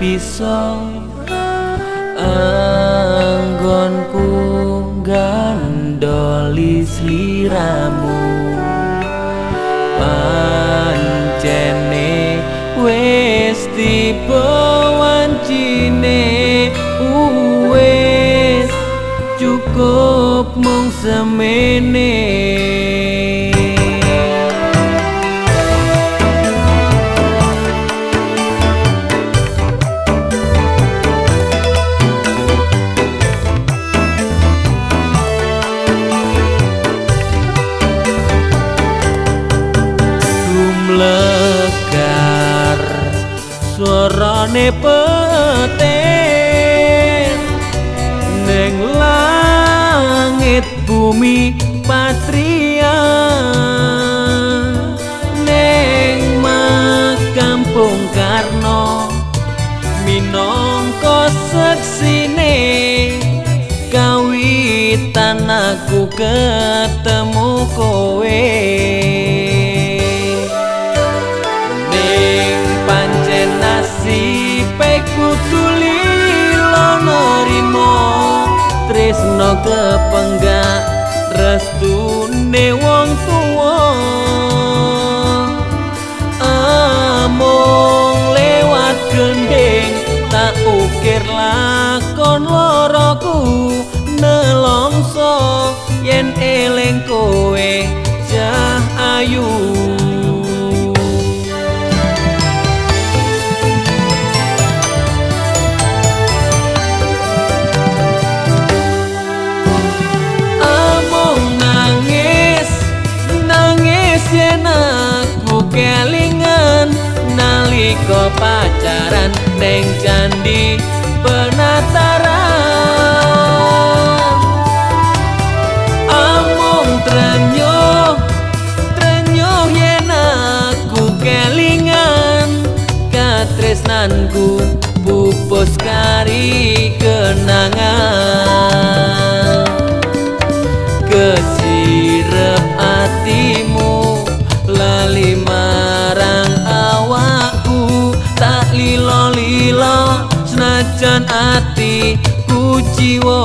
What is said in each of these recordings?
bisa anggonku gandoli sliramu. Pancene wis tiba wancine wis cukup mung semene suarane petir ning langit bumi patria ning makam Bung Karno minangka seksine kawitan aku ketemu kowe kepenggak restu ne wong tuwa. Among lewat gendeng tak ukir lakon loroku. Nelongso yen eling kowe jah ayu nalika pacaran ning candi penataran. Amung trenyo trenyo yen aku kelingan. Katresnanku pupus kari kenangan senajan ati kuciwa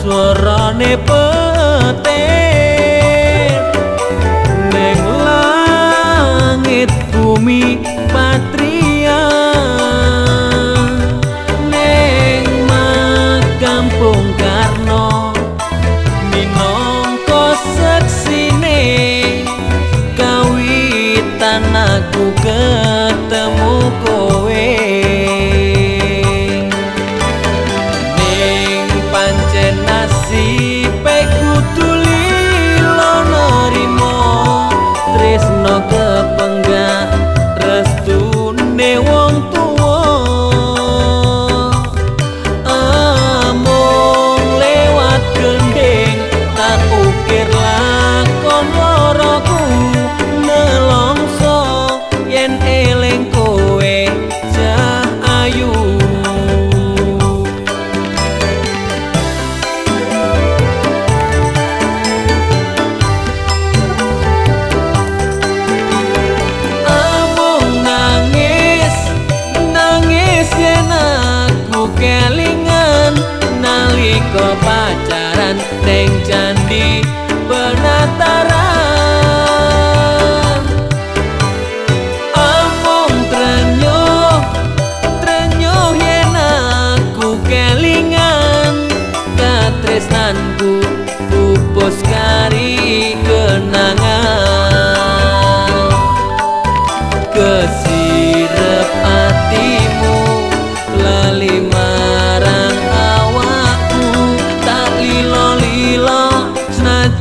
suarane petek ning candi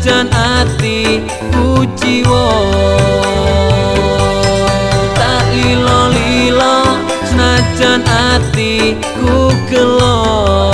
jan ati kuciwa tak lilo lilo senajan ati ku gelo